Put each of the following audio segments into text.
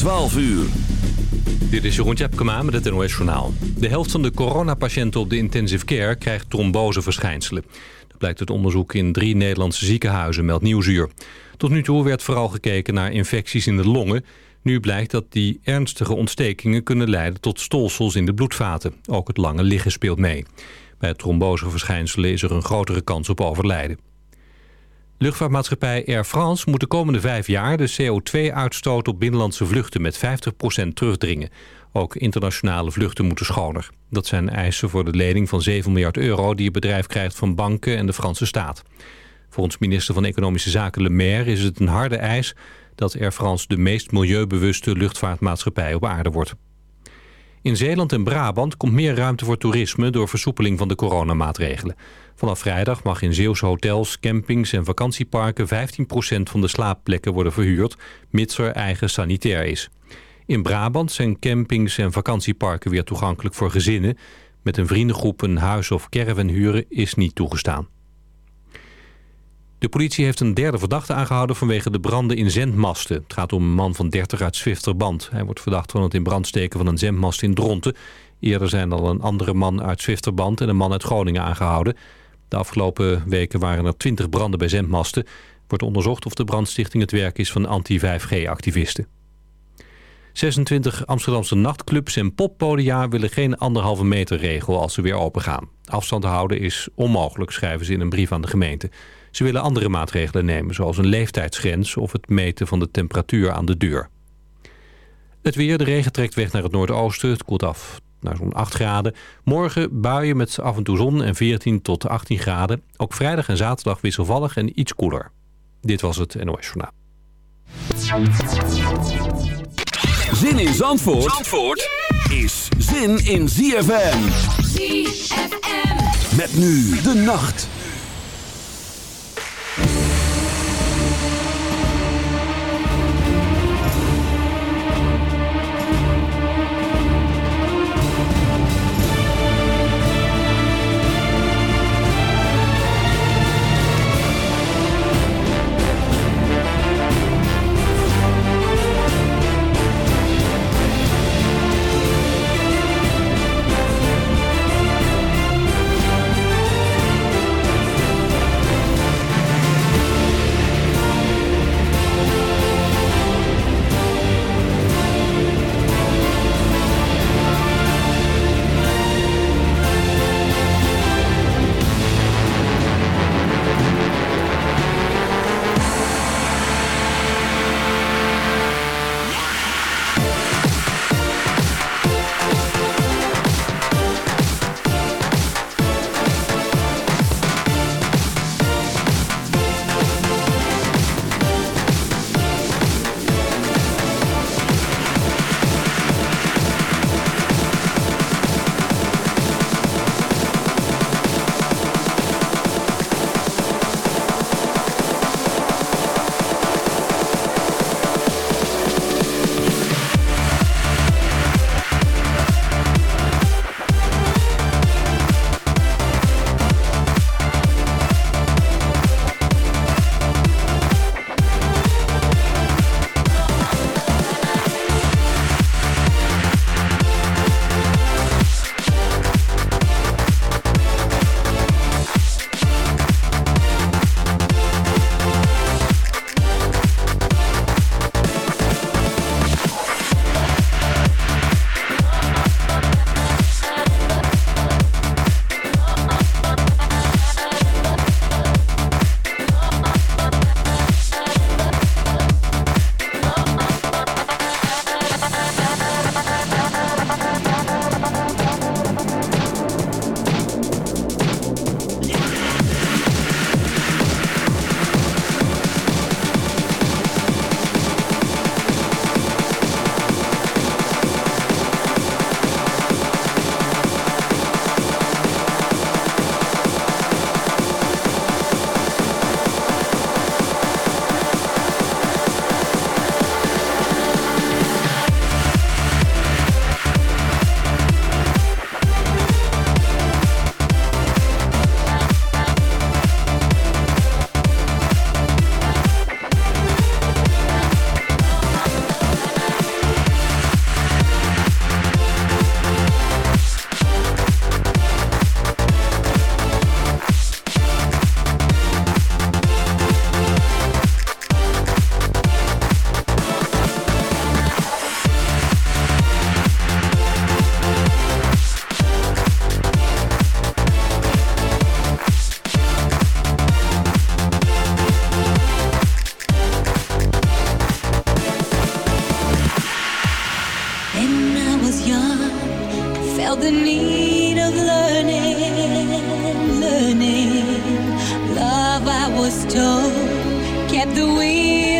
12 uur. Dit is Jeroen Tjepkema met het NOS Journaal. De helft van de coronapatiënten op de intensive care krijgt tromboseverschijnselen. Dat blijkt uit onderzoek in drie Nederlandse ziekenhuizen, meldt Nieuwsuur. Tot nu toe werd vooral gekeken naar infecties in de longen. Nu blijkt dat die ernstige ontstekingen kunnen leiden tot stolsels in de bloedvaten. Ook het lange liggen speelt mee. Bij tromboseverschijnselen is er een grotere kans op overlijden. Luchtvaartmaatschappij Air France moet de komende vijf jaar... de CO2-uitstoot op binnenlandse vluchten met 50% terugdringen. Ook internationale vluchten moeten schoner. Dat zijn eisen voor de lening van 7 miljard euro... die het bedrijf krijgt van banken en de Franse staat. Volgens minister van Economische Zaken Le Maire is het een harde eis... dat Air France de meest milieubewuste luchtvaartmaatschappij op aarde wordt. In Zeeland en Brabant komt meer ruimte voor toerisme... door versoepeling van de coronamaatregelen. Vanaf vrijdag mag in Zeeuwse hotels, campings en vakantieparken 15% van de slaapplekken worden verhuurd, mits er eigen sanitair is. In Brabant zijn campings en vakantieparken weer toegankelijk voor gezinnen. Met een vriendengroep een huis of caravan huren is niet toegestaan. De politie heeft een derde verdachte aangehouden vanwege de branden in zendmasten. Het gaat om een man van 30 uit Zwifterband. Hij wordt verdacht van het in brand steken van een zendmast in Dronten. Eerder zijn al een andere man uit Zwifterband en een man uit Groningen aangehouden. De afgelopen weken waren er 20 branden bij zendmasten. Wordt onderzocht of de brandstichting het werk is van anti-5G-activisten. 26 Amsterdamse nachtclubs en poppodia willen geen anderhalve meter regel als ze weer open gaan. Afstand houden is onmogelijk, schrijven ze in een brief aan de gemeente. Ze willen andere maatregelen nemen, zoals een leeftijdsgrens of het meten van de temperatuur aan de deur. Het weer, de regen trekt weg naar het noordoosten. Het koelt af naar zo'n 8 graden. Morgen buien met af en toe zon en 14 tot 18 graden. Ook vrijdag en zaterdag wisselvallig en iets koeler. Dit was het NOS Journaal. Zin in Zandvoort, Zandvoort is zin in ZFM. ZFM. Met nu de nacht. Was told, kept the wheel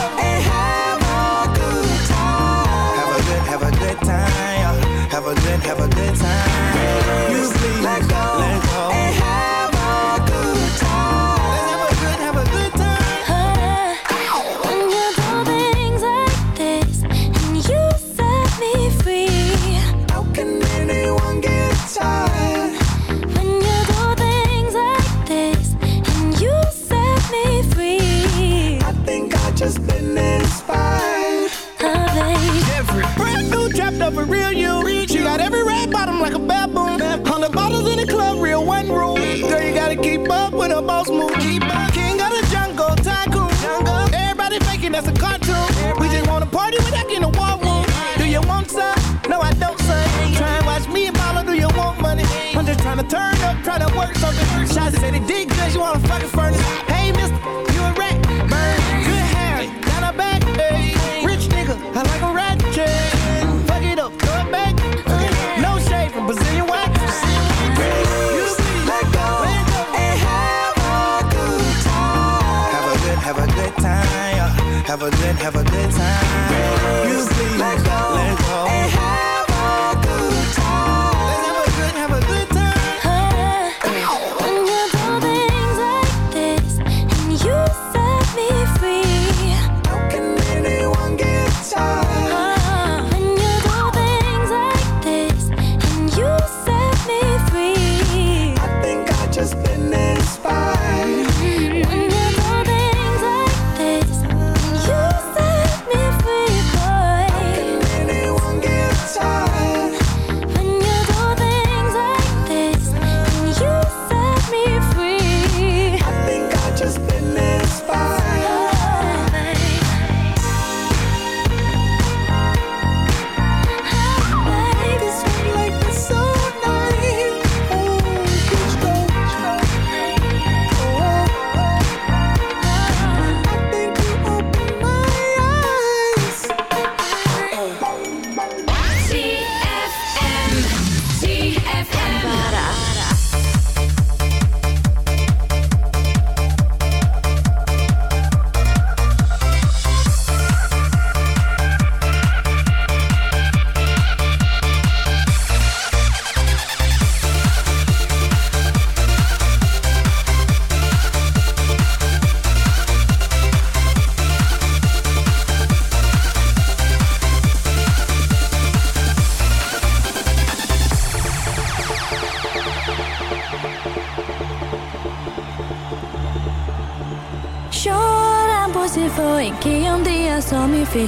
turn up, try to work something. Shots said it did good, you wanna fucking furnace. Hey, mister, you a rat. Burn, good hair, down her back, hey. Rich nigga, I like a rat Hey. Fuck it up, throw it back. Hey. No shade from Brazilian wax. You see, let go and have a good, time. have a good have a good time. You go, let go.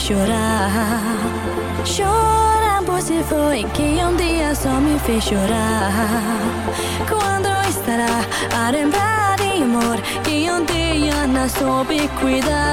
Chorar. Chora, você foi que um dia só me fez chorar. Quando estará a lembrar de amor que um dia não soube cuidar?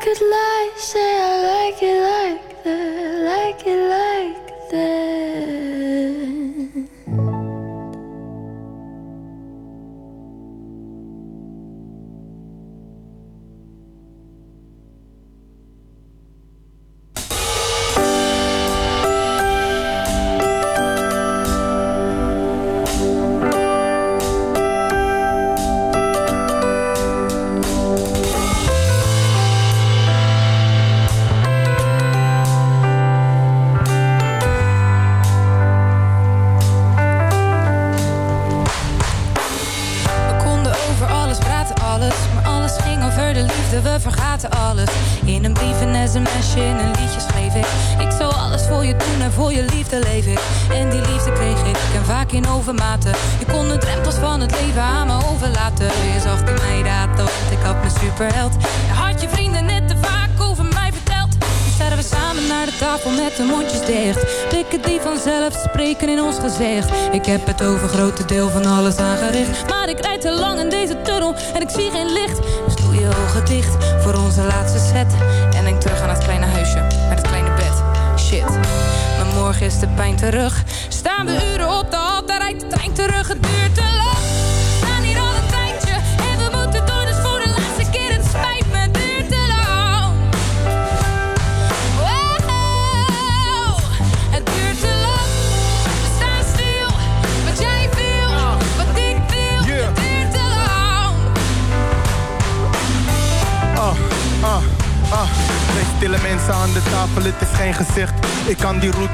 Could lie, say I like it like that,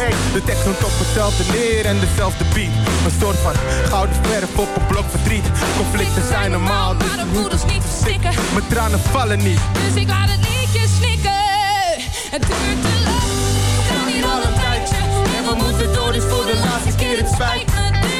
Hey, de tekst noemt op hetzelfde neer en dezelfde beat. Een soort van gouden verf op een blok verdriet. Conflicten zijn normaal, dus Maar de niet verstikken. mijn tranen vallen niet. Dus ik laat het liedje snikken. Het duurt te lang. We gaan hier al een tijdje. En we moeten door, dus voor de laatste keer. Het spijt me,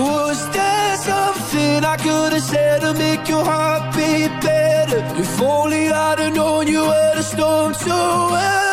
Was there something I could have said to make your heart beat better? If only I'd have known you were the storm to end.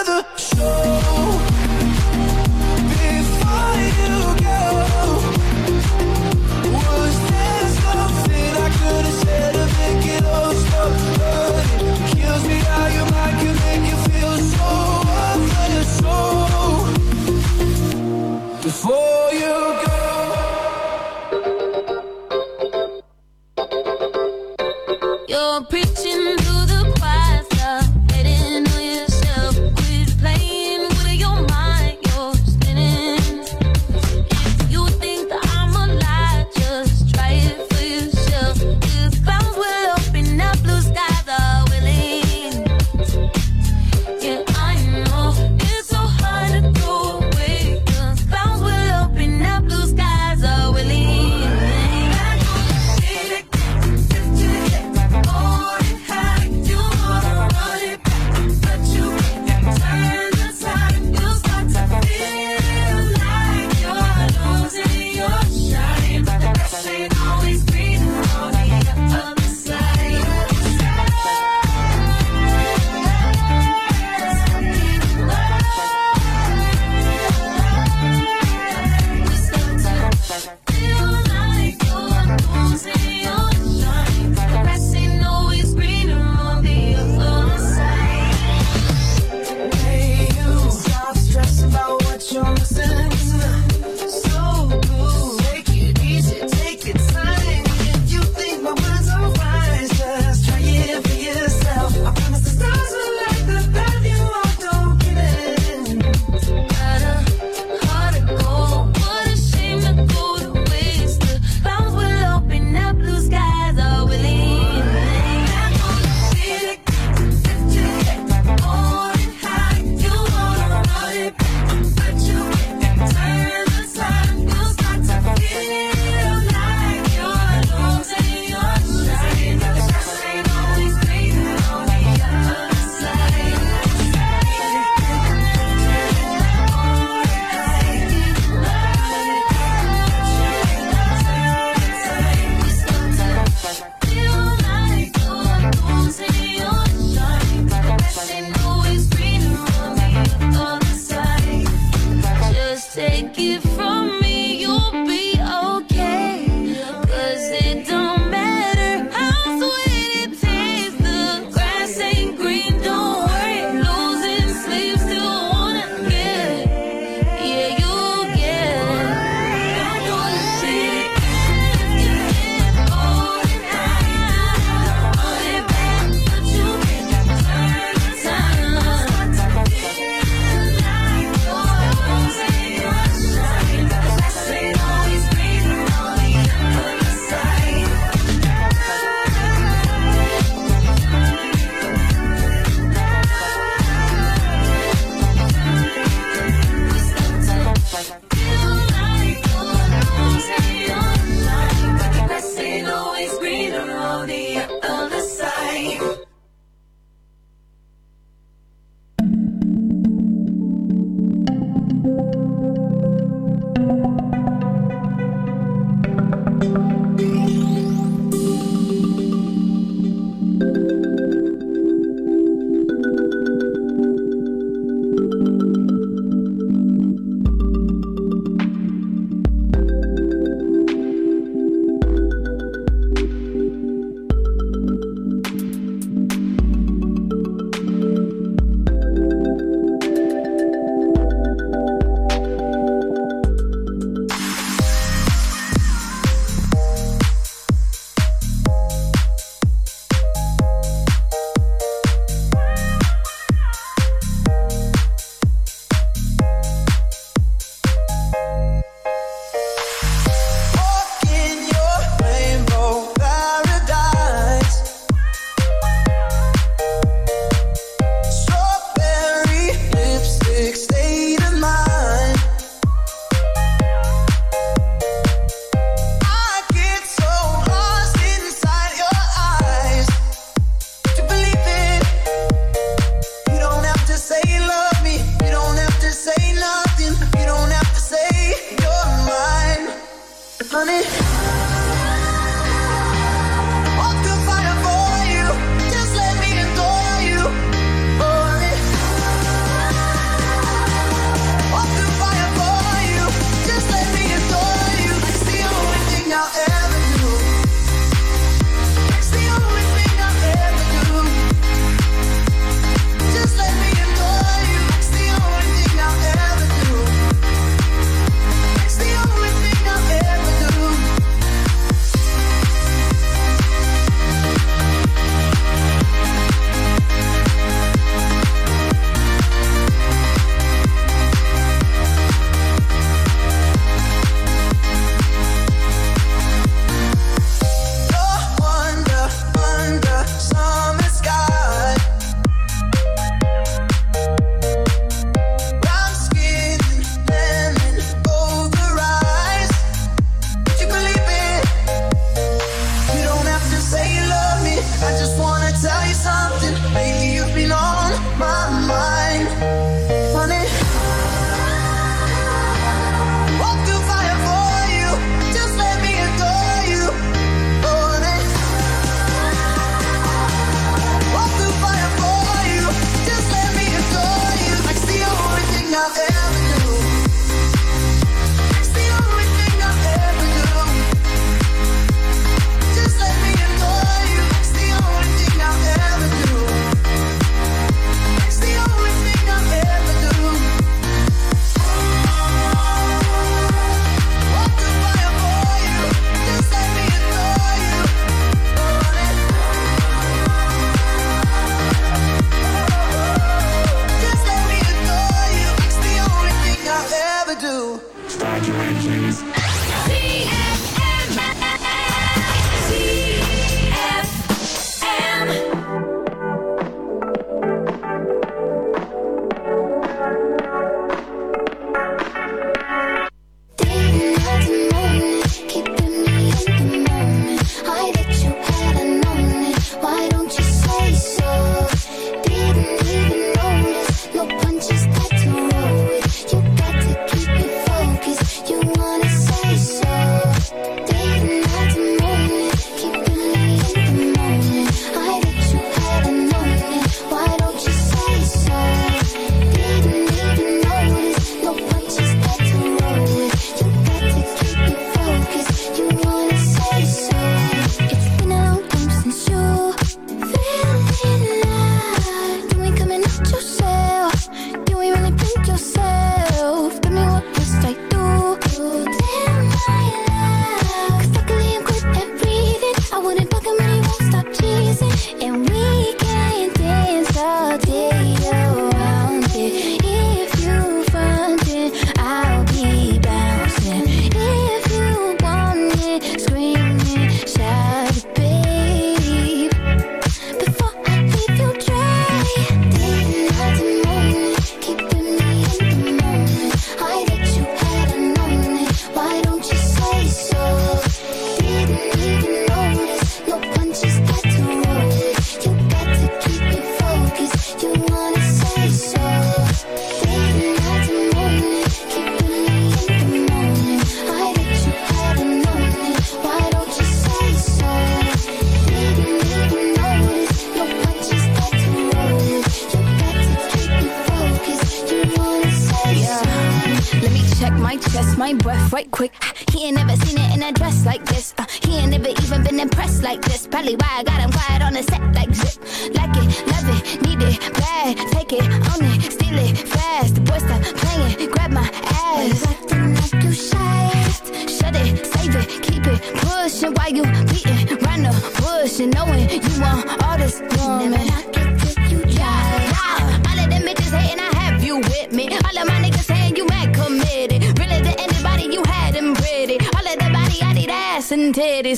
You